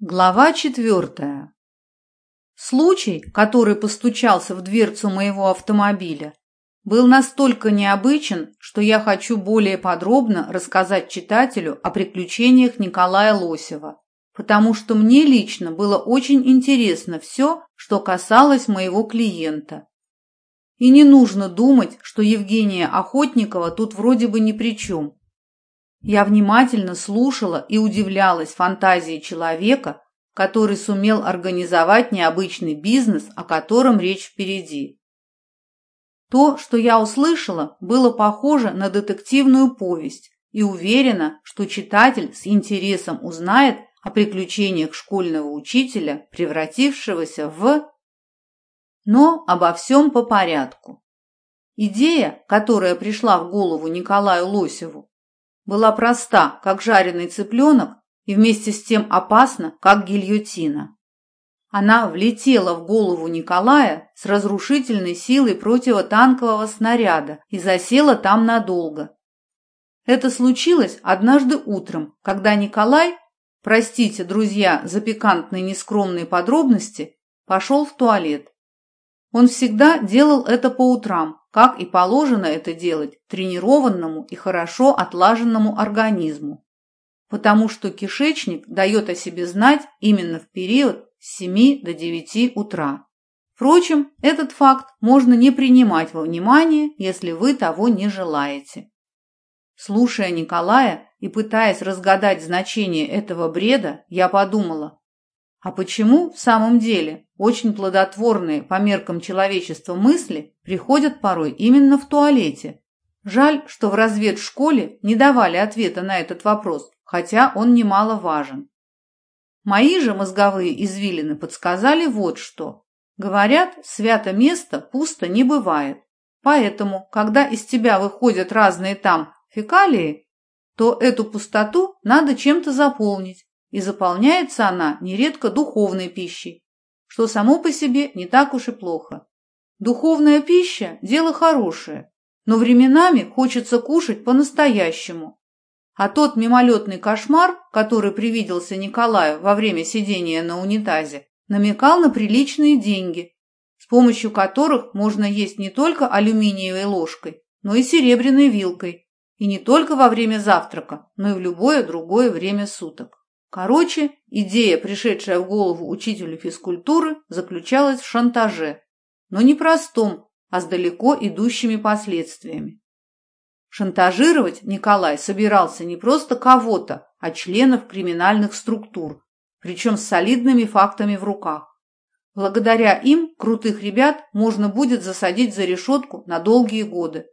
Глава четвертая. Случай, который постучался в дверцу моего автомобиля, был настолько необычен, что я хочу более подробно рассказать читателю о приключениях Николая Лосева, потому что мне лично было очень интересно все, что касалось моего клиента. И не нужно думать, что Евгения Охотникова тут вроде бы ни при чем. Я внимательно слушала и удивлялась фантазии человека, который сумел организовать необычный бизнес, о котором речь впереди. То, что я услышала, было похоже на детективную повесть и уверена, что читатель с интересом узнает о приключениях школьного учителя, превратившегося в... Но обо всем по порядку. Идея, которая пришла в голову Николаю Лосеву, была проста, как жареный цыпленок, и вместе с тем опасна, как гильотина. Она влетела в голову Николая с разрушительной силой противотанкового снаряда и засела там надолго. Это случилось однажды утром, когда Николай, простите, друзья, за пикантные нескромные подробности, пошел в туалет. Он всегда делал это по утрам, как и положено это делать тренированному и хорошо отлаженному организму, потому что кишечник дает о себе знать именно в период с 7 до 9 утра. Впрочем, этот факт можно не принимать во внимание, если вы того не желаете. Слушая Николая и пытаясь разгадать значение этого бреда, я подумала, а почему в самом деле очень плодотворные по меркам человечества мысли приходят порой именно в туалете? Жаль, что в разведшколе не давали ответа на этот вопрос, хотя он немаловажен. Мои же мозговые извилины подсказали вот что. Говорят, свято место пусто не бывает. Поэтому, когда из тебя выходят разные там фекалии, то эту пустоту надо чем-то заполнить, и заполняется она нередко духовной пищей, что само по себе не так уж и плохо. Духовная пища – дело хорошее, но временами хочется кушать по-настоящему. А тот мимолетный кошмар, который привиделся Николаю во время сидения на унитазе, намекал на приличные деньги, с помощью которых можно есть не только алюминиевой ложкой, но и серебряной вилкой, и не только во время завтрака, но и в любое другое время суток. Короче, идея, пришедшая в голову учителю физкультуры, заключалась в шантаже, но не простом, а с далеко идущими последствиями. Шантажировать Николай собирался не просто кого-то, а членов криминальных структур, причем с солидными фактами в руках. Благодаря им крутых ребят можно будет засадить за решетку на долгие годы.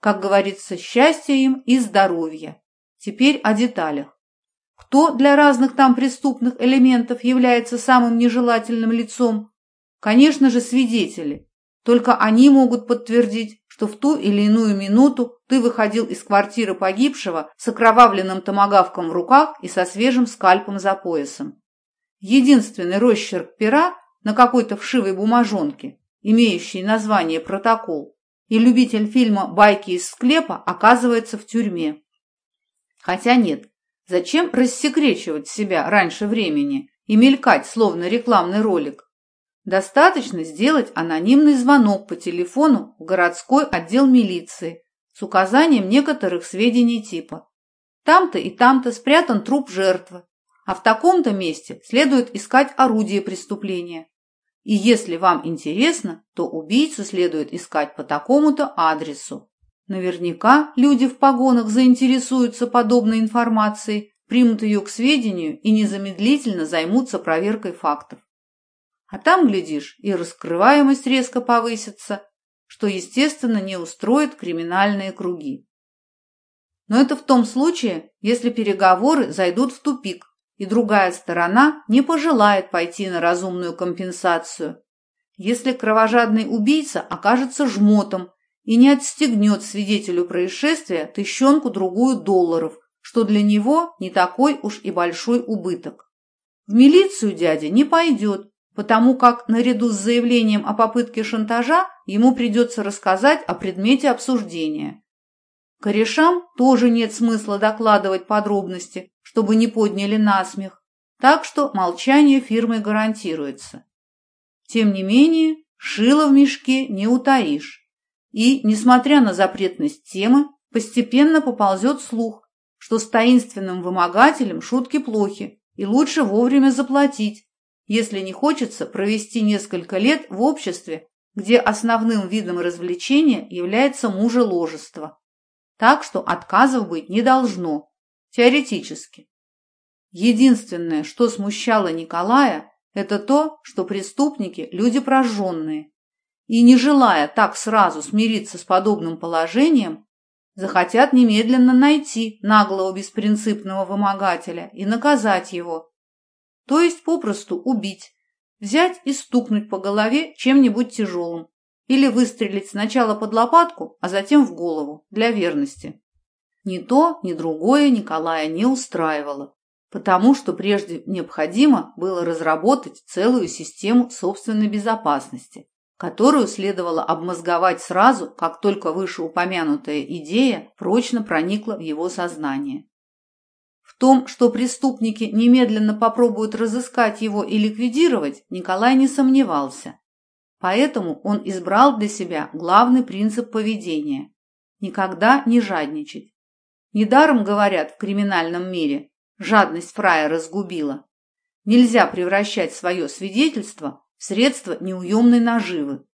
Как говорится, счастье им и здоровье. Теперь о деталях. Кто для разных там преступных элементов является самым нежелательным лицом? Конечно же, свидетели. Только они могут подтвердить, что в ту или иную минуту ты выходил из квартиры погибшего с окровавленным томогавком в руках и со свежим скальпом за поясом. Единственный росчерк пера на какой-то вшивой бумажонке, имеющей название «Протокол», и любитель фильма «Байки из склепа» оказывается в тюрьме. Хотя нет, Зачем рассекречивать себя раньше времени и мелькать, словно рекламный ролик? Достаточно сделать анонимный звонок по телефону в городской отдел милиции с указанием некоторых сведений типа «Там-то и там-то спрятан труп жертвы, а в таком-то месте следует искать орудие преступления. И если вам интересно, то убийцу следует искать по такому-то адресу». Наверняка люди в погонах заинтересуются подобной информацией, примут ее к сведению и незамедлительно займутся проверкой фактов. А там, глядишь, и раскрываемость резко повысится, что, естественно, не устроит криминальные круги. Но это в том случае, если переговоры зайдут в тупик, и другая сторона не пожелает пойти на разумную компенсацию. Если кровожадный убийца окажется жмотом и не отстегнет свидетелю происшествия тыщенку-другую долларов, что для него не такой уж и большой убыток. В милицию дядя не пойдет, потому как наряду с заявлением о попытке шантажа ему придется рассказать о предмете обсуждения. Корешам тоже нет смысла докладывать подробности, чтобы не подняли насмех, так что молчание фирмы гарантируется. Тем не менее, шило в мешке не утаишь. и, несмотря на запретность темы, постепенно поползет слух, что с таинственным вымогателем шутки плохи и лучше вовремя заплатить, если не хочется провести несколько лет в обществе, где основным видом развлечения является мужеложество. Так что отказов быть не должно, теоретически. Единственное, что смущало Николая, это то, что преступники – люди прожженные, и, не желая так сразу смириться с подобным положением, захотят немедленно найти наглого беспринципного вымогателя и наказать его, то есть попросту убить, взять и стукнуть по голове чем-нибудь тяжелым или выстрелить сначала под лопатку, а затем в голову, для верности. Ни то, ни другое Николая не устраивало, потому что прежде необходимо было разработать целую систему собственной безопасности, которую следовало обмозговать сразу, как только вышеупомянутая идея прочно проникла в его сознание. В том, что преступники немедленно попробуют разыскать его и ликвидировать, Николай не сомневался. Поэтому он избрал для себя главный принцип поведения – никогда не жадничать. Недаром, говорят, в криминальном мире жадность фрая разгубила. Нельзя превращать свое свидетельство Средства неуемной наживы.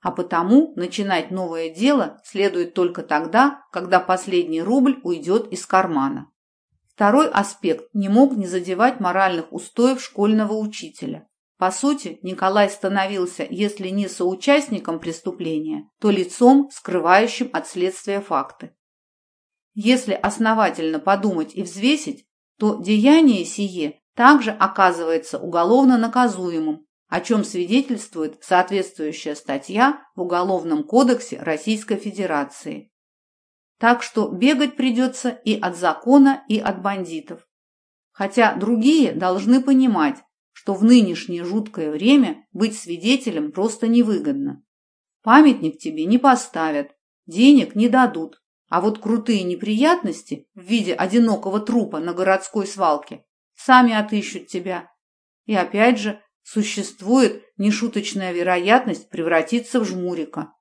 А потому начинать новое дело следует только тогда, когда последний рубль уйдет из кармана. Второй аспект не мог не задевать моральных устоев школьного учителя. По сути, Николай становился, если не соучастником преступления, то лицом, скрывающим от следствия факты. Если основательно подумать и взвесить, то деяние сие также оказывается уголовно наказуемым о чем свидетельствует соответствующая статья в Уголовном кодексе Российской Федерации. Так что бегать придется и от закона, и от бандитов. Хотя другие должны понимать, что в нынешнее жуткое время быть свидетелем просто невыгодно. Памятник тебе не поставят, денег не дадут, а вот крутые неприятности в виде одинокого трупа на городской свалке сами отыщут тебя. И опять же, существует нешуточная вероятность превратиться в жмурика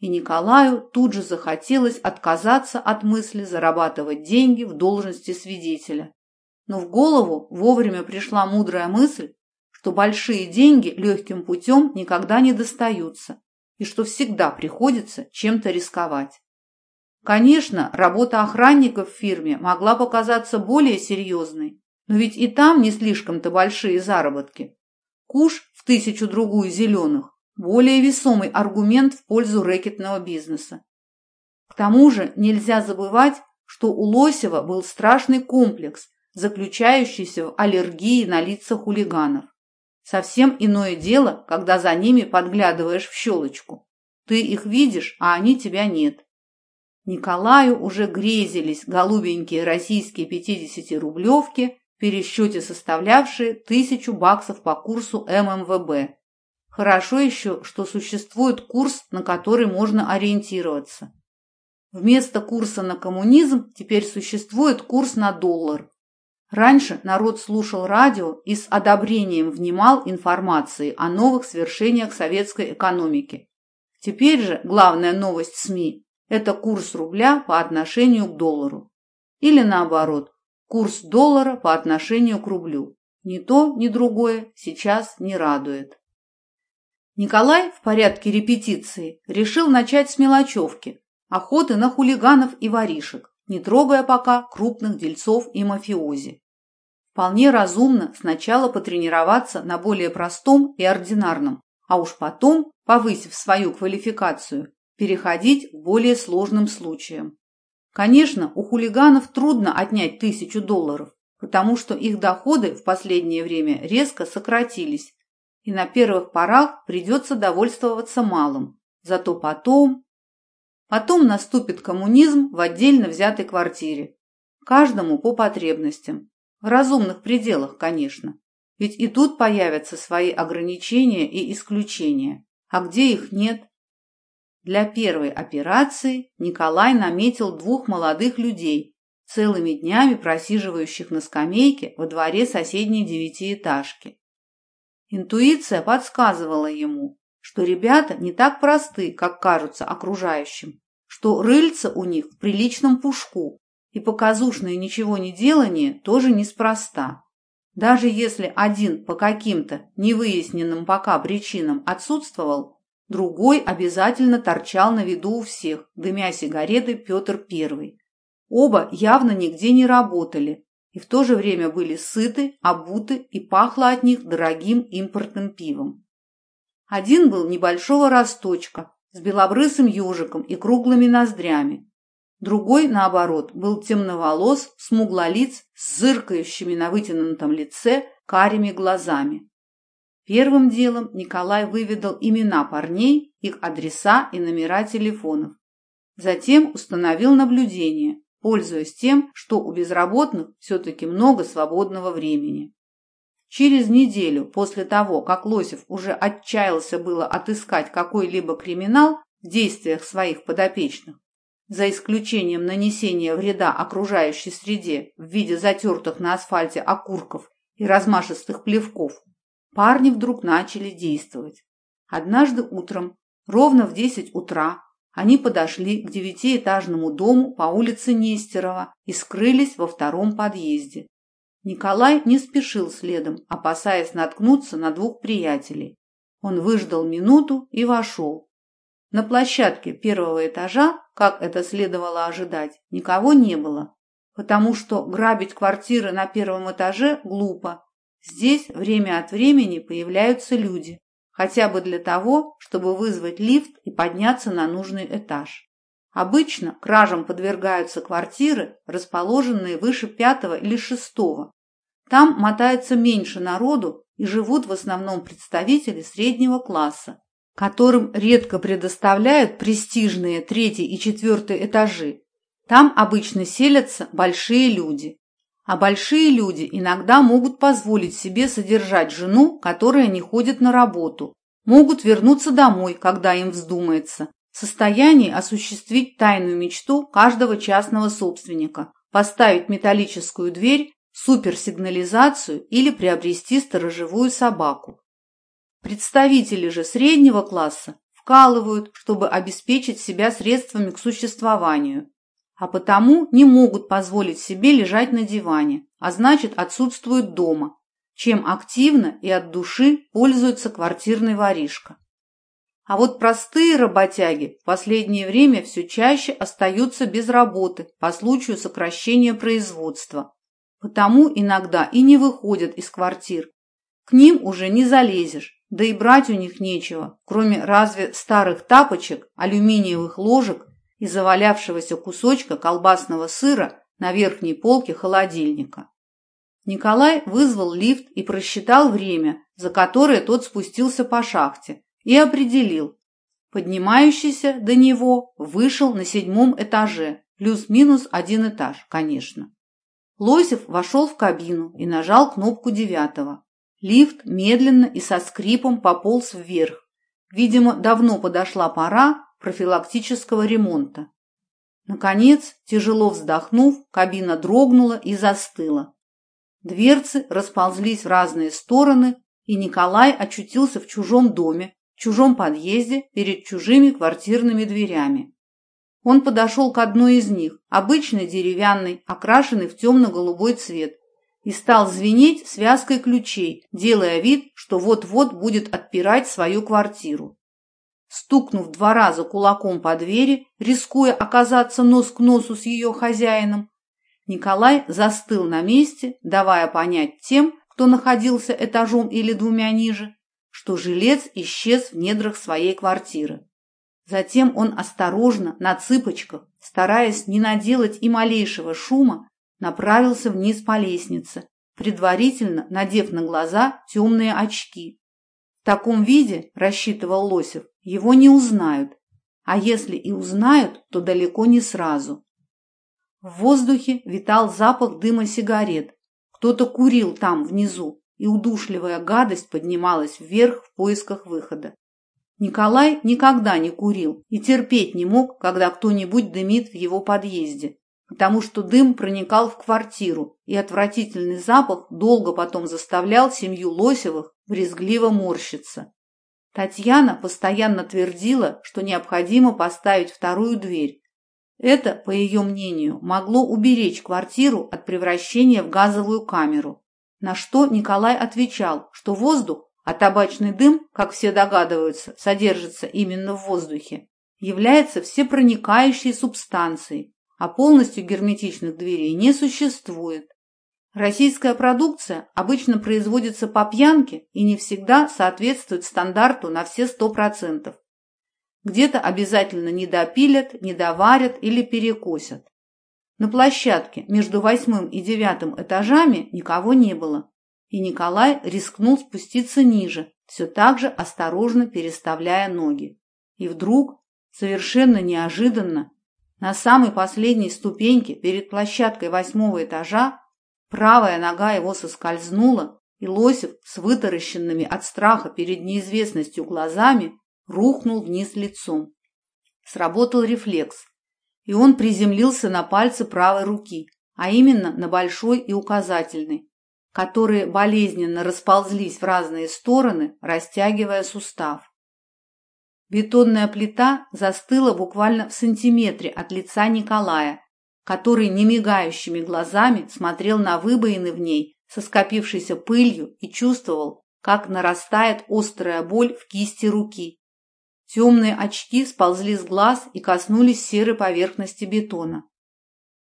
и Николаю тут же захотелось отказаться от мысли зарабатывать деньги в должности свидетеля. Но в голову вовремя пришла мудрая мысль, что большие деньги легким путем никогда не достаются и что всегда приходится чем-то рисковать. Конечно, работа охранника в фирме могла показаться более серьезной, но ведь и там не слишком-то большие заработки. Куш в тысячу другую зеленых, более весомый аргумент в пользу рэкетного бизнеса. К тому же нельзя забывать, что у Лосева был страшный комплекс, заключающийся в аллергии на лица хулиганов. Совсем иное дело, когда за ними подглядываешь в щелочку. Ты их видишь, а они тебя нет. Николаю уже грезились голубенькие российские 50-рублевки в пересчете составлявшие тысячу баксов по курсу ММВБ. Хорошо еще, что существует курс, на который можно ориентироваться. Вместо курса на коммунизм теперь существует курс на доллар. Раньше народ слушал радио и с одобрением внимал информации о новых свершениях советской экономики. Теперь же главная новость СМИ – это курс рубля по отношению к доллару. Или наоборот, Курс доллара по отношению к рублю. Ни то, ни другое сейчас не радует. Николай в порядке репетиции решил начать с мелочевки, охоты на хулиганов и воришек, не трогая пока крупных дельцов и мафиози. Вполне разумно сначала потренироваться на более простом и ординарном, а уж потом, повысив свою квалификацию, переходить к более сложным случаям. Конечно, у хулиганов трудно отнять тысячу долларов, потому что их доходы в последнее время резко сократились и на первых порах придется довольствоваться малым. Зато потом... Потом наступит коммунизм в отдельно взятой квартире. Каждому по потребностям. В разумных пределах, конечно. Ведь и тут появятся свои ограничения и исключения. А где их нет? Для первой операции Николай наметил двух молодых людей, целыми днями просиживающих на скамейке во дворе соседней девятиэтажки. Интуиция подсказывала ему, что ребята не так просты, как кажутся окружающим, что рыльца у них в приличном пушку, и показушное ничего не делание тоже неспроста. Даже если один по каким-то невыясненным пока причинам отсутствовал, Другой обязательно торчал на виду у всех, дымя сигареты Петр Первый. Оба явно нигде не работали и в то же время были сыты, обуты и пахло от них дорогим импортным пивом. Один был небольшого росточка, с белобрысым ежиком и круглыми ноздрями. Другой, наоборот, был темноволос, смуглолиц, с зыркающими на вытянутом лице карими глазами. Первым делом Николай выведал имена парней, их адреса и номера телефонов. Затем установил наблюдение, пользуясь тем, что у безработных все-таки много свободного времени. Через неделю после того, как Лосев уже отчаялся было отыскать какой-либо криминал в действиях своих подопечных, за исключением нанесения вреда окружающей среде в виде затертых на асфальте окурков и размашистых плевков, парни вдруг начали действовать. Однажды утром, ровно в 10 утра, они подошли к девятиэтажному дому по улице Нестерова и скрылись во втором подъезде. Николай не спешил следом, опасаясь наткнуться на двух приятелей. Он выждал минуту и вошел. На площадке первого этажа, как это следовало ожидать, никого не было, потому что грабить квартиры на первом этаже глупо. Здесь время от времени появляются люди, хотя бы для того, чтобы вызвать лифт и подняться на нужный этаж. Обычно кражам подвергаются квартиры, расположенные выше пятого или шестого. Там мотается меньше народу и живут в основном представители среднего класса, которым редко предоставляют престижные третий и четвертый этажи. Там обычно селятся большие люди. А Большие люди иногда могут позволить себе содержать жену, которая не ходит на работу, могут вернуться домой, когда им вздумается, в состоянии осуществить тайную мечту каждого частного собственника, поставить металлическую дверь, суперсигнализацию или приобрести сторожевую собаку. Представители же среднего класса вкалывают, чтобы обеспечить себя средствами к существованию – а потому не могут позволить себе лежать на диване, а значит отсутствуют дома, чем активно и от души пользуется квартирный воришка. А вот простые работяги в последнее время все чаще остаются без работы по случаю сокращения производства, потому иногда и не выходят из квартир. К ним уже не залезешь, да и брать у них нечего, кроме разве старых тапочек, алюминиевых ложек и завалявшегося кусочка колбасного сыра на верхней полке холодильника. Николай вызвал лифт и просчитал время, за которое тот спустился по шахте, и определил. Поднимающийся до него вышел на седьмом этаже, плюс-минус один этаж, конечно. Лосев вошел в кабину и нажал кнопку девятого. Лифт медленно и со скрипом пополз вверх. Видимо, давно подошла пора, профилактического ремонта. Наконец, тяжело вздохнув, кабина дрогнула и застыла. Дверцы расползлись в разные стороны, и Николай очутился в чужом доме, в чужом подъезде, перед чужими квартирными дверями. Он подошел к одной из них, обычной деревянной, окрашенной в темно-голубой цвет, и стал звенеть связкой ключей, делая вид, что вот-вот будет отпирать свою квартиру. стукнув два раза кулаком по двери, рискуя оказаться нос к носу с ее хозяином. Николай застыл на месте, давая понять тем, кто находился этажом или двумя ниже, что жилец исчез в недрах своей квартиры. Затем он осторожно, на цыпочках, стараясь не наделать и малейшего шума, направился вниз по лестнице, предварительно надев на глаза темные очки, таком виде, рассчитывал Лосев, его не узнают. А если и узнают, то далеко не сразу. В воздухе витал запах дыма сигарет. Кто-то курил там, внизу, и удушливая гадость поднималась вверх в поисках выхода. Николай никогда не курил и терпеть не мог, когда кто-нибудь дымит в его подъезде, потому что дым проникал в квартиру, и отвратительный запах долго потом заставлял семью Лосевых брезгливо морщится. Татьяна постоянно твердила, что необходимо поставить вторую дверь. Это, по ее мнению, могло уберечь квартиру от превращения в газовую камеру. На что Николай отвечал, что воздух, а табачный дым, как все догадываются, содержится именно в воздухе, является всепроникающей субстанцией, а полностью герметичных дверей не существует. Российская продукция обычно производится по пьянке и не всегда соответствует стандарту на все 100%. Где-то обязательно недопилят, недоварят или перекосят. На площадке между восьмым и девятым этажами никого не было, и Николай рискнул спуститься ниже, все так же осторожно переставляя ноги. И вдруг, совершенно неожиданно, на самой последней ступеньке перед площадкой восьмого этажа правая нога его соскользнула, и Лосев с вытаращенными от страха перед неизвестностью глазами рухнул вниз лицом. Сработал рефлекс, и он приземлился на пальцы правой руки, а именно на большой и указательный, которые болезненно расползлись в разные стороны, растягивая сустав. Бетонная плита застыла буквально в сантиметре от лица Николая, который, немигающими глазами, смотрел на выбоины в ней, соскопившейся пылью, и чувствовал, как нарастает острая боль в кисти руки. Темные очки сползли с глаз и коснулись серой поверхности бетона.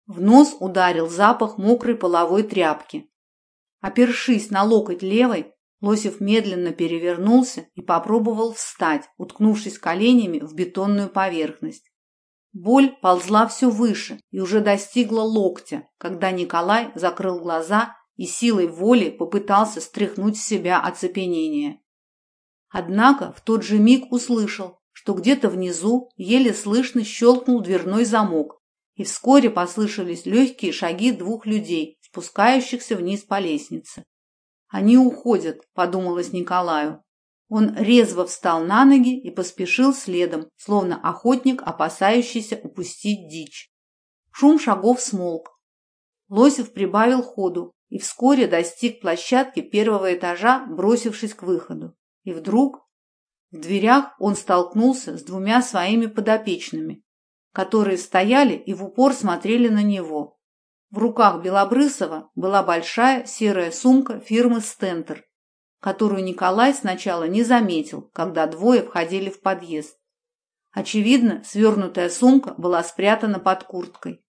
В нос ударил запах мокрой половой тряпки. Опершись на локоть левой, Лосев медленно перевернулся и попробовал встать, уткнувшись коленями в бетонную поверхность. Боль ползла все выше и уже достигла локтя, когда Николай закрыл глаза и силой воли попытался стряхнуть с себя оцепенение. Однако в тот же миг услышал, что где-то внизу еле слышно щелкнул дверной замок, и вскоре послышались легкие шаги двух людей, спускающихся вниз по лестнице. «Они уходят», – подумалось Николаю. Он резво встал на ноги и поспешил следом, словно охотник, опасающийся упустить дичь. Шум шагов смолк. Лосев прибавил ходу и вскоре достиг площадки первого этажа, бросившись к выходу. И вдруг в дверях он столкнулся с двумя своими подопечными, которые стояли и в упор смотрели на него. В руках Белобрысова была большая серая сумка фирмы «Стентер», которую Николай сначала не заметил, когда двое входили в подъезд. Очевидно, свернутая сумка была спрятана под курткой.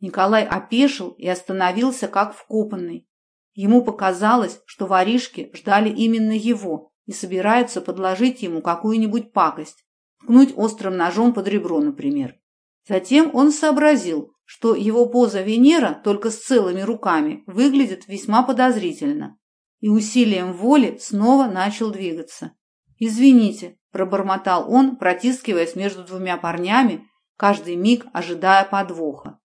Николай опешил и остановился как вкопанный. Ему показалось, что воришки ждали именно его и собираются подложить ему какую-нибудь пакость, ткнуть острым ножом под ребро, например. Затем он сообразил, что его поза Венера только с целыми руками выглядит весьма подозрительно и усилием воли снова начал двигаться. «Извините», – пробормотал он, протискиваясь между двумя парнями, каждый миг ожидая подвоха.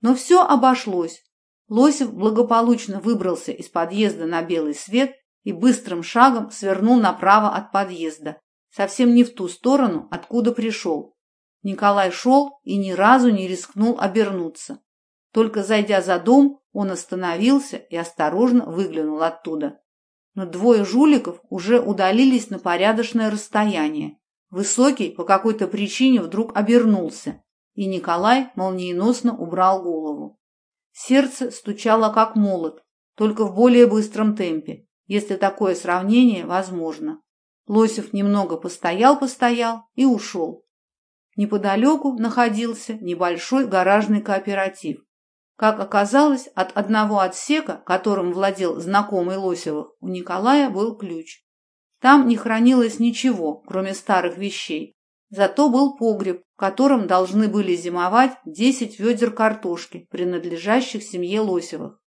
Но все обошлось. Лосев благополучно выбрался из подъезда на белый свет и быстрым шагом свернул направо от подъезда, совсем не в ту сторону, откуда пришел. Николай шел и ни разу не рискнул обернуться. Только зайдя за дом, он остановился и осторожно выглянул оттуда. Но двое жуликов уже удалились на порядочное расстояние. Высокий по какой-то причине вдруг обернулся, и Николай молниеносно убрал голову. Сердце стучало как молот, только в более быстром темпе, если такое сравнение возможно. Лосев немного постоял-постоял и ушел. Неподалеку находился небольшой гаражный кооператив. Как оказалось, от одного отсека, которым владел знакомый Лосевых, у Николая был ключ. Там не хранилось ничего, кроме старых вещей. Зато был погреб, в котором должны были зимовать 10 ведер картошки, принадлежащих семье Лосевых.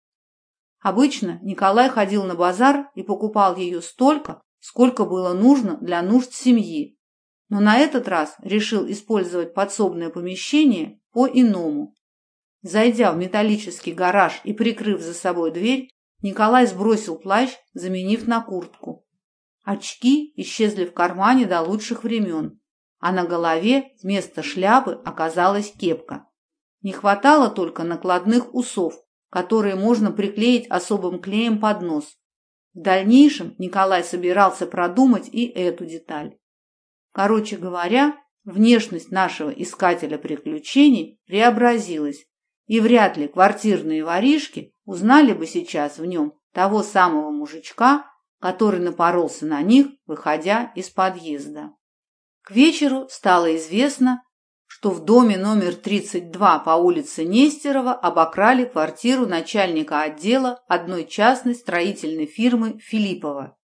Обычно Николай ходил на базар и покупал ее столько, сколько было нужно для нужд семьи. Но на этот раз решил использовать подсобное помещение по-иному. Зайдя в металлический гараж и прикрыв за собой дверь, Николай сбросил плащ, заменив на куртку. Очки исчезли в кармане до лучших времен, а на голове вместо шляпы оказалась кепка. Не хватало только накладных усов, которые можно приклеить особым клеем под нос. В дальнейшем Николай собирался продумать и эту деталь. Короче говоря, внешность нашего искателя приключений преобразилась, И вряд ли квартирные воришки узнали бы сейчас в нем того самого мужичка, который напоролся на них, выходя из подъезда. К вечеру стало известно, что в доме номер 32 по улице Нестерова обокрали квартиру начальника отдела одной частной строительной фирмы Филиппова.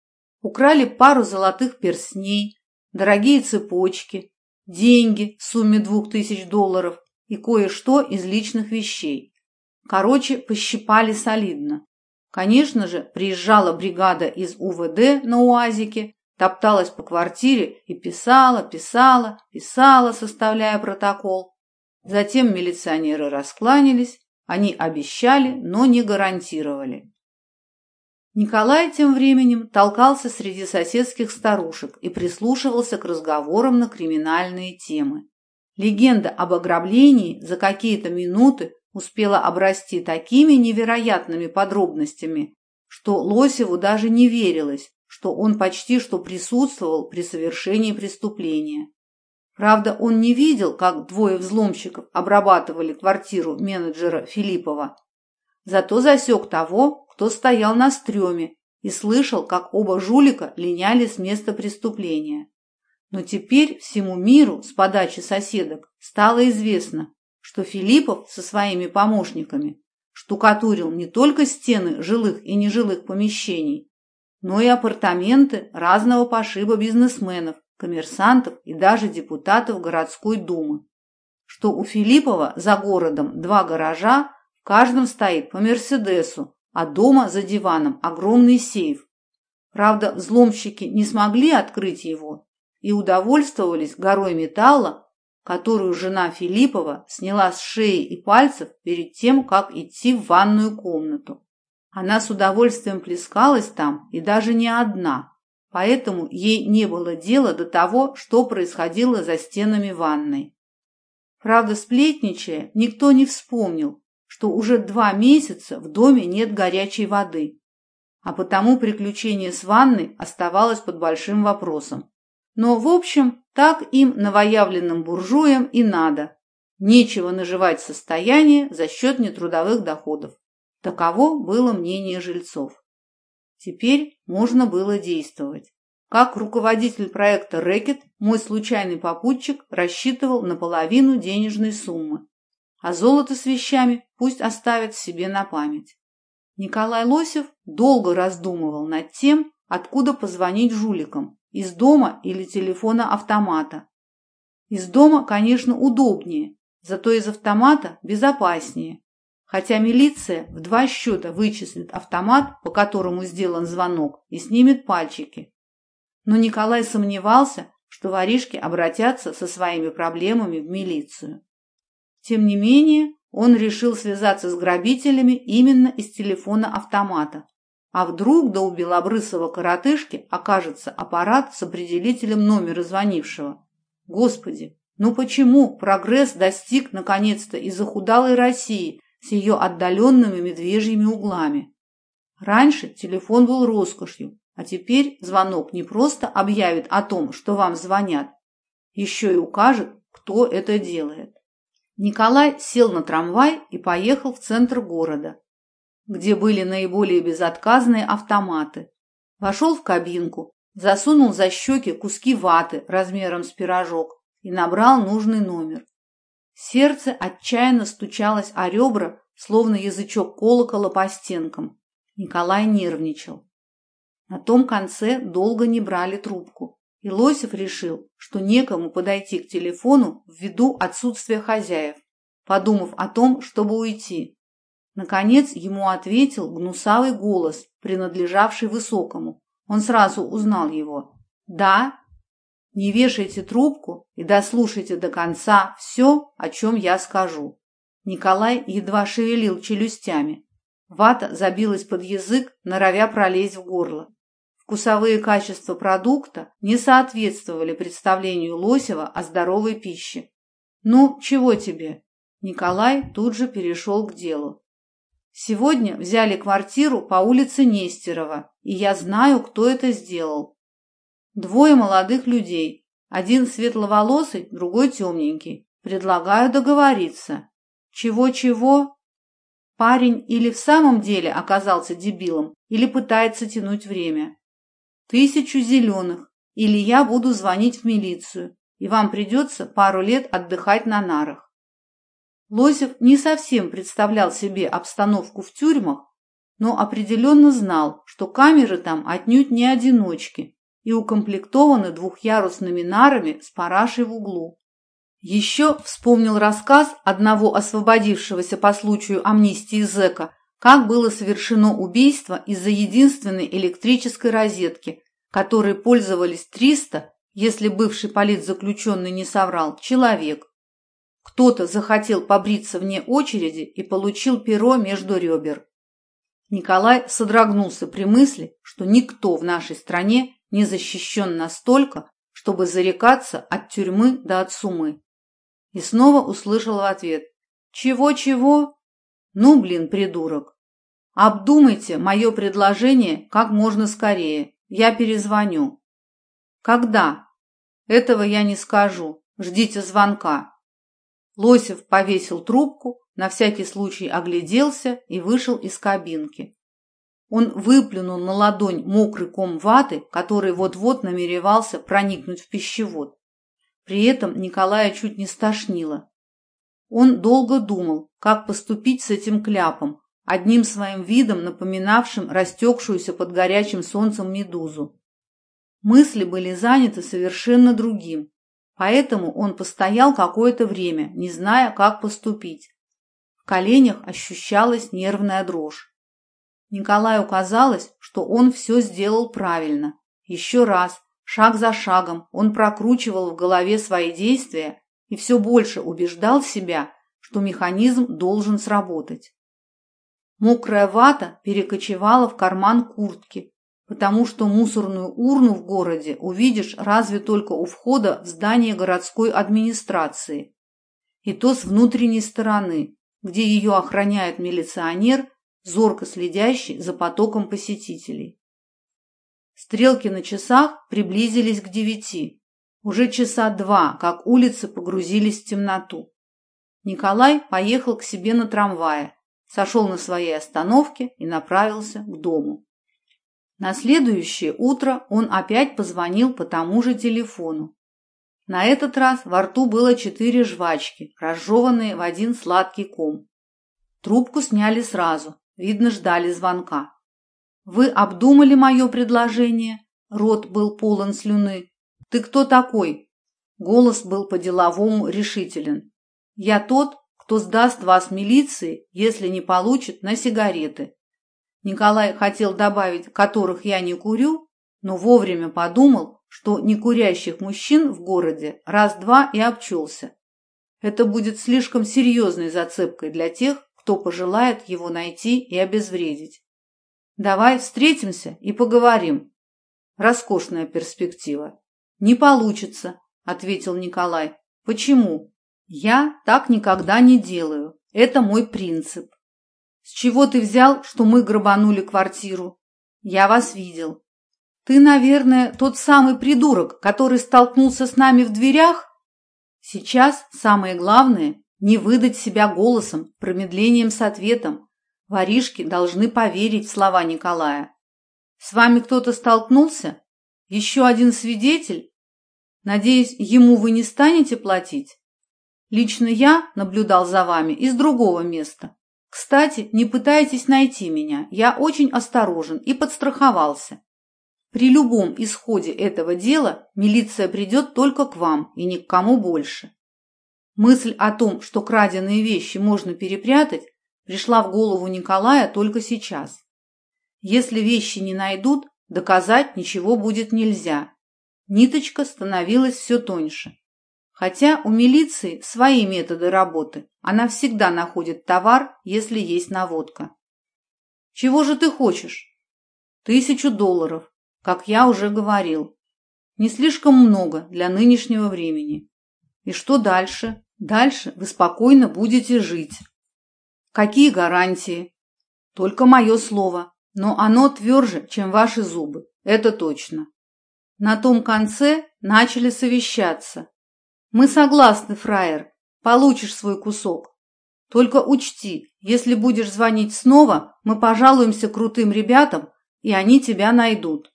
Украли пару золотых перстней, дорогие цепочки, деньги в сумме двух тысяч долларов и кое-что из личных вещей. Короче, пощипали солидно. Конечно же, приезжала бригада из УВД на УАЗике, топталась по квартире и писала, писала, писала, составляя протокол. Затем милиционеры раскланялись, они обещали, но не гарантировали. Николай тем временем толкался среди соседских старушек и прислушивался к разговорам на криминальные темы. Легенда об ограблении за какие-то минуты успела обрасти такими невероятными подробностями, что Лосеву даже не верилось, что он почти что присутствовал при совершении преступления. Правда, он не видел, как двое взломщиков обрабатывали квартиру менеджера Филиппова. Зато засек того, кто стоял на стреме и слышал, как оба жулика линяли с места преступления. Но теперь всему миру с подачи соседок стало известно, что Филиппов со своими помощниками штукатурил не только стены жилых и нежилых помещений, но и апартаменты разного пошиба бизнесменов, коммерсантов и даже депутатов городской думы. Что у Филиппова за городом два гаража, в каждом стоит по Мерседесу, а дома за диваном огромный сейф. Правда, взломщики не смогли открыть его, и удовольствовались горой металла, которую жена Филиппова сняла с шеи и пальцев перед тем, как идти в ванную комнату. Она с удовольствием плескалась там и даже не одна, поэтому ей не было дела до того, что происходило за стенами ванной. Правда, сплетничая, никто не вспомнил, что уже два месяца в доме нет горячей воды, а потому приключение с ванной оставалось под большим вопросом. Но, в общем, так им новоявленным буржуям и надо. Нечего наживать состояние за счет нетрудовых доходов. Таково было мнение жильцов. Теперь можно было действовать. Как руководитель проекта «Рэкет» мой случайный попутчик рассчитывал на половину денежной суммы, а золото с вещами пусть оставят себе на память. Николай Лосев долго раздумывал над тем, откуда позвонить жуликам из дома или телефона автомата. Из дома, конечно, удобнее, зато из автомата безопаснее. Хотя милиция в два счета вычислит автомат, по которому сделан звонок, и снимет пальчики. Но Николай сомневался, что воришки обратятся со своими проблемами в милицию. Тем не менее, он решил связаться с грабителями именно из телефона автомата, А вдруг до белобрысого коротышки окажется аппарат с определителем номера звонившего? Господи, ну почему прогресс достиг наконец-то и захудалой России с ее отдаленными медвежьими углами? Раньше телефон был роскошью, а теперь звонок не просто объявит о том, что вам звонят, еще и укажет, кто это делает. Николай сел на трамвай и поехал в центр города, где были наиболее безотказные автоматы. Вошел в кабинку, засунул за щеки куски ваты размером с пирожок и набрал нужный номер. Сердце отчаянно стучалось о ребра, словно язычок колокола по стенкам. Николай нервничал. На том конце долго не брали трубку, и Лосев решил, что некому подойти к телефону ввиду отсутствия хозяев, подумав о том, чтобы уйти. Наконец ему ответил гнусавый голос, принадлежавший высокому. Он сразу узнал его. «Да? Не вешайте трубку и дослушайте до конца все, о чем я скажу». Николай едва шевелил челюстями. Вата забилась под язык, норовя пролезть в горло. Вкусовые качества продукта не соответствовали представлению Лосева о здоровой пище. «Ну, чего тебе?» Николай тут же перешел к делу. Сегодня взяли квартиру по улице Нестерова, и я знаю, кто это сделал. Двое молодых людей, один светловолосый, другой темненький. Предлагаю договориться. Чего-чего? Парень или в самом деле оказался дебилом, или пытается тянуть время. Тысячу зеленых, или я буду звонить в милицию, и вам придется пару лет отдыхать на нарах. Лозев не совсем представлял себе обстановку в тюрьмах, но определенно знал, что камеры там отнюдь не одиночки и укомплектованы двухъярусными нарами с парашей в углу. Еще вспомнил рассказ одного освободившегося по случаю амнистии зэка, как было совершено убийство из-за единственной электрической розетки, которой пользовались 300, если бывший политзаключенный не соврал, человек. Кто-то захотел побриться вне очереди и получил перо между ребер. Николай содрогнулся при мысли, что никто в нашей стране не защищен настолько, чтобы зарекаться от тюрьмы до от сумы. И снова услышал в ответ «Чего-чего? Ну, блин, придурок! Обдумайте мое предложение как можно скорее, я перезвоню». «Когда?» «Этого я не скажу, ждите звонка». Лосев повесил трубку, на всякий случай огляделся и вышел из кабинки. Он выплюнул на ладонь мокрый ком ваты, который вот-вот намеревался проникнуть в пищевод. При этом Николая чуть не стошнило. Он долго думал, как поступить с этим кляпом, одним своим видом напоминавшим растекшуюся под горячим солнцем медузу. Мысли были заняты совершенно другим, Поэтому он постоял какое-то время, не зная, как поступить. В коленях ощущалась нервная дрожь. Николаю казалось, что он все сделал правильно. Еще раз, шаг за шагом, он прокручивал в голове свои действия и все больше убеждал себя, что механизм должен сработать. Мокрая вата перекочевала в карман куртки Потому что мусорную урну в городе увидишь разве только у входа в здание городской администрации. И то с внутренней стороны, где ее охраняет милиционер, зорко следящий за потоком посетителей. Стрелки на часах приблизились к девяти. Уже часа два, как улицы погрузились в темноту. Николай поехал к себе на трамвае, сошел на своей остановке и направился к дому. На следующее утро он опять позвонил по тому же телефону. На этот раз во рту было четыре жвачки, разжеванные в один сладкий ком. Трубку сняли сразу, видно, ждали звонка. «Вы обдумали мое предложение?» Рот был полон слюны. «Ты кто такой?» Голос был по-деловому решителен. «Я тот, кто сдаст вас милиции, если не получит на сигареты», Николай хотел добавить, которых я не курю, но вовремя подумал, что некурящих мужчин в городе раз-два и обчелся. Это будет слишком серьезной зацепкой для тех, кто пожелает его найти и обезвредить. Давай встретимся и поговорим. Роскошная перспектива. Не получится, ответил Николай. Почему? Я так никогда не делаю. Это мой принцип. С чего ты взял, что мы грабанули квартиру? Я вас видел. Ты, наверное, тот самый придурок, который столкнулся с нами в дверях? Сейчас самое главное не выдать себя голосом, промедлением с ответом. Воришки должны поверить в слова Николая. С вами кто-то столкнулся? Еще один свидетель? Надеюсь, ему вы не станете платить? Лично я наблюдал за вами из другого места. Кстати, не пытайтесь найти меня, я очень осторожен и подстраховался. При любом исходе этого дела милиция придет только к вам и ни к кому больше. Мысль о том, что краденые вещи можно перепрятать, пришла в голову Николая только сейчас. Если вещи не найдут, доказать ничего будет нельзя. Ниточка становилась все тоньше хотя у милиции свои методы работы. Она всегда находит товар, если есть наводка. Чего же ты хочешь? Тысячу долларов, как я уже говорил. Не слишком много для нынешнего времени. И что дальше? Дальше вы спокойно будете жить. Какие гарантии? Только мое слово, но оно тверже, чем ваши зубы, это точно. На том конце начали совещаться, Мы согласны, фраер, получишь свой кусок. Только учти, если будешь звонить снова, мы пожалуемся крутым ребятам, и они тебя найдут.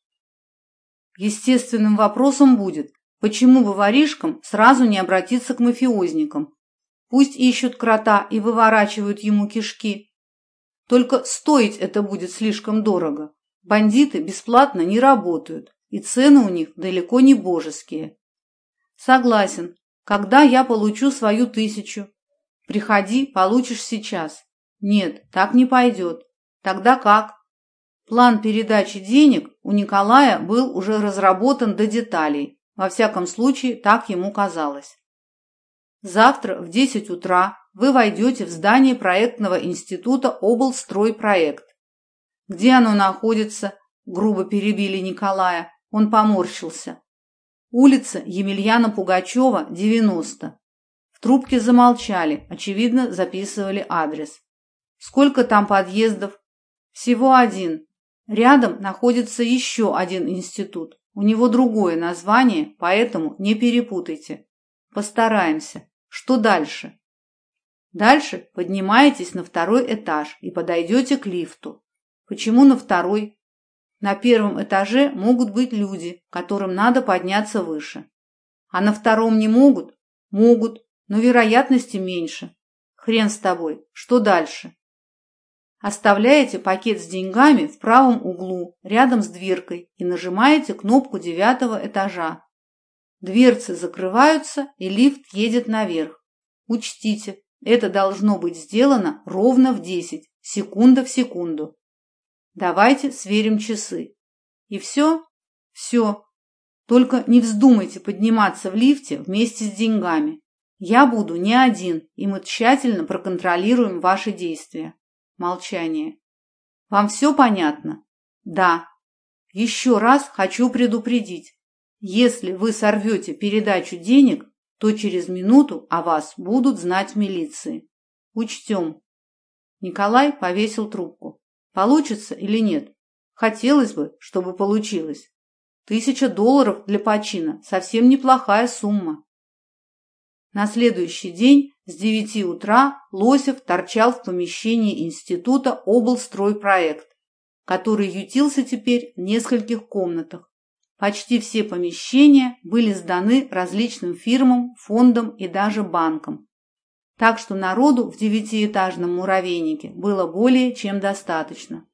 Естественным вопросом будет, почему бы воришкам сразу не обратиться к мафиозникам? Пусть ищут крота и выворачивают ему кишки. Только стоить это будет слишком дорого. Бандиты бесплатно не работают, и цены у них далеко не божеские. Согласен, Когда я получу свою тысячу? Приходи, получишь сейчас. Нет, так не пойдет. Тогда как? План передачи денег у Николая был уже разработан до деталей. Во всяком случае, так ему казалось. Завтра в 10 утра вы войдете в здание проектного института «Облстройпроект». «Где оно находится?» – грубо перебили Николая. Он поморщился. Улица Емельяна Пугачева, 90. В трубке замолчали, очевидно, записывали адрес. Сколько там подъездов? Всего один. Рядом находится еще один институт. У него другое название, поэтому не перепутайте. Постараемся. Что дальше? Дальше поднимаетесь на второй этаж и подойдете к лифту. Почему на второй? На первом этаже могут быть люди, которым надо подняться выше. А на втором не могут? Могут, но вероятности меньше. Хрен с тобой. Что дальше? Оставляете пакет с деньгами в правом углу, рядом с дверкой, и нажимаете кнопку девятого этажа. Дверцы закрываются, и лифт едет наверх. Учтите, это должно быть сделано ровно в 10, секунда в секунду. Давайте сверим часы. И все? Все. Только не вздумайте подниматься в лифте вместе с деньгами. Я буду не один, и мы тщательно проконтролируем ваши действия. Молчание. Вам все понятно? Да. Еще раз хочу предупредить. Если вы сорвете передачу денег, то через минуту о вас будут знать милиции. Учтем. Николай повесил трубку. Получится или нет? Хотелось бы, чтобы получилось. Тысяча долларов для почина – совсем неплохая сумма. На следующий день с 9 утра Лосев торчал в помещении института облстройпроект, который ютился теперь в нескольких комнатах. Почти все помещения были сданы различным фирмам, фондам и даже банкам так что народу в девятиэтажном муравейнике было более чем достаточно.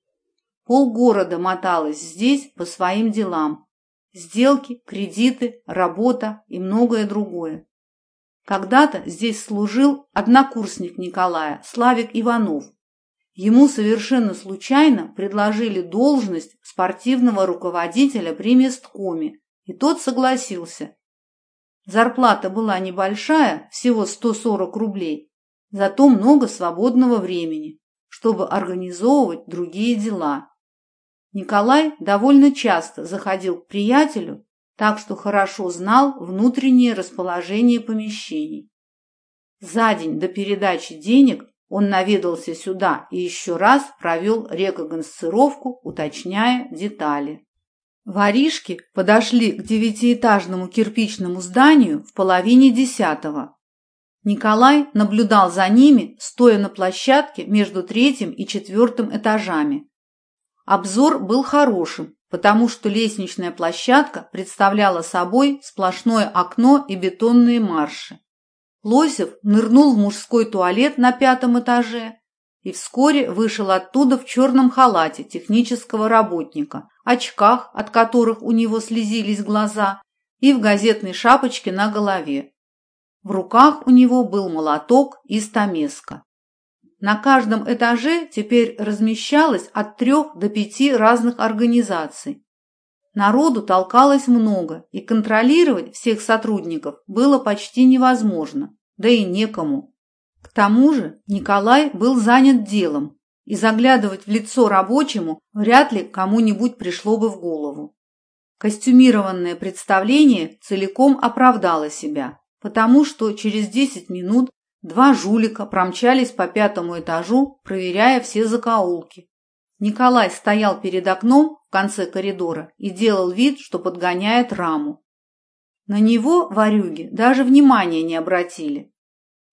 Полгорода моталось здесь по своим делам. Сделки, кредиты, работа и многое другое. Когда-то здесь служил однокурсник Николая, Славик Иванов. Ему совершенно случайно предложили должность спортивного руководителя при месткоме, и тот согласился – Зарплата была небольшая, всего 140 рублей, зато много свободного времени, чтобы организовывать другие дела. Николай довольно часто заходил к приятелю, так что хорошо знал внутреннее расположение помещений. За день до передачи денег он наведался сюда и еще раз провел рекогносцировку, уточняя детали. Воришки подошли к девятиэтажному кирпичному зданию в половине десятого. Николай наблюдал за ними, стоя на площадке между третьим и четвертым этажами. Обзор был хорошим, потому что лестничная площадка представляла собой сплошное окно и бетонные марши. Лосев нырнул в мужской туалет на пятом этаже и вскоре вышел оттуда в черном халате технического работника, очках, от которых у него слезились глаза, и в газетной шапочке на голове. В руках у него был молоток и стамеска. На каждом этаже теперь размещалось от трех до пяти разных организаций. Народу толкалось много, и контролировать всех сотрудников было почти невозможно, да и некому. К тому же Николай был занят делом, и заглядывать в лицо рабочему вряд ли кому-нибудь пришло бы в голову. Костюмированное представление целиком оправдало себя, потому что через 10 минут два жулика промчались по пятому этажу, проверяя все закоулки. Николай стоял перед окном в конце коридора и делал вид, что подгоняет раму. На него ворюги даже внимания не обратили.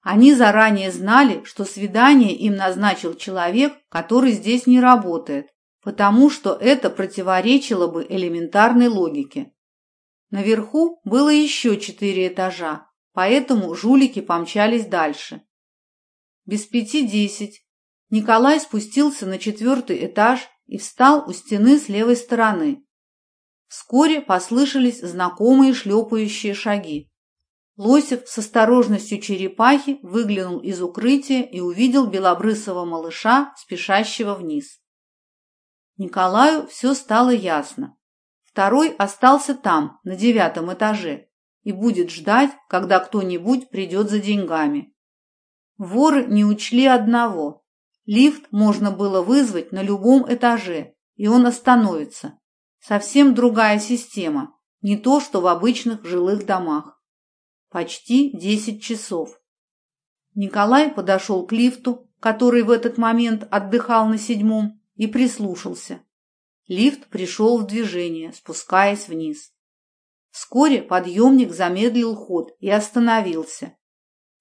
Они заранее знали, что свидание им назначил человек, который здесь не работает, потому что это противоречило бы элементарной логике. Наверху было еще четыре этажа, поэтому жулики помчались дальше. Без пяти десять Николай спустился на четвертый этаж и встал у стены с левой стороны. Вскоре послышались знакомые шлепающие шаги. Лосев с осторожностью черепахи выглянул из укрытия и увидел белобрысого малыша, спешащего вниз. Николаю все стало ясно. Второй остался там, на девятом этаже, и будет ждать, когда кто-нибудь придет за деньгами. Воры не учли одного. Лифт можно было вызвать на любом этаже, и он остановится. Совсем другая система, не то, что в обычных жилых домах. Почти десять часов. Николай подошел к лифту, который в этот момент отдыхал на седьмом, и прислушался. Лифт пришел в движение, спускаясь вниз. Вскоре подъемник замедлил ход и остановился.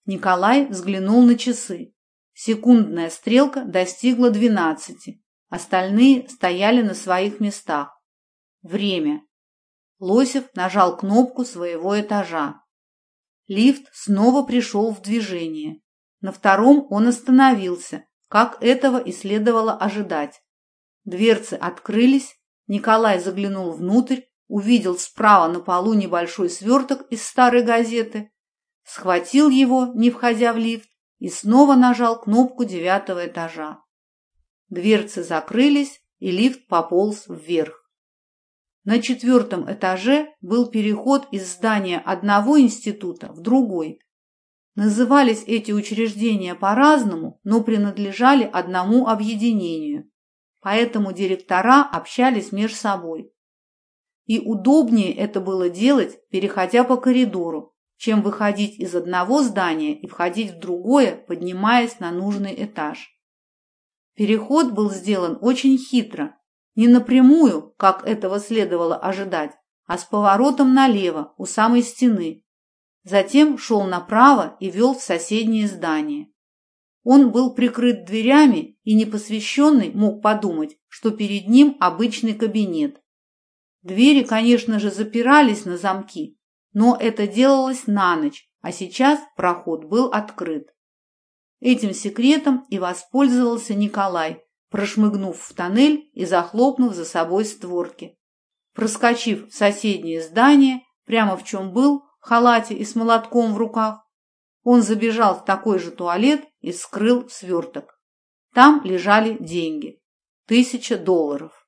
Николай взглянул на часы. Секундная стрелка достигла двенадцати. Остальные стояли на своих местах. Время. Лосев нажал кнопку своего этажа. Лифт снова пришел в движение. На втором он остановился, как этого и следовало ожидать. Дверцы открылись, Николай заглянул внутрь, увидел справа на полу небольшой сверток из старой газеты, схватил его, не входя в лифт, и снова нажал кнопку девятого этажа. Дверцы закрылись, и лифт пополз вверх. На четвертом этаже был переход из здания одного института в другой. Назывались эти учреждения по-разному, но принадлежали одному объединению поэтому директора общались между собой. И удобнее это было делать, переходя по коридору, чем выходить из одного здания и входить в другое, поднимаясь на нужный этаж. Переход был сделан очень хитро, не напрямую, как этого следовало ожидать, а с поворотом налево, у самой стены. Затем шел направо и вел в соседнее здание. Он был прикрыт дверями, и непосвященный мог подумать, что перед ним обычный кабинет. Двери, конечно же, запирались на замки, но это делалось на ночь, а сейчас проход был открыт. Этим секретом и воспользовался Николай, прошмыгнув в тоннель и захлопнув за собой створки. Проскочив в соседнее здание, прямо в чем был, в халате и с молотком в руках, он забежал в такой же туалет и скрыл сверток. Там лежали деньги. Тысяча долларов.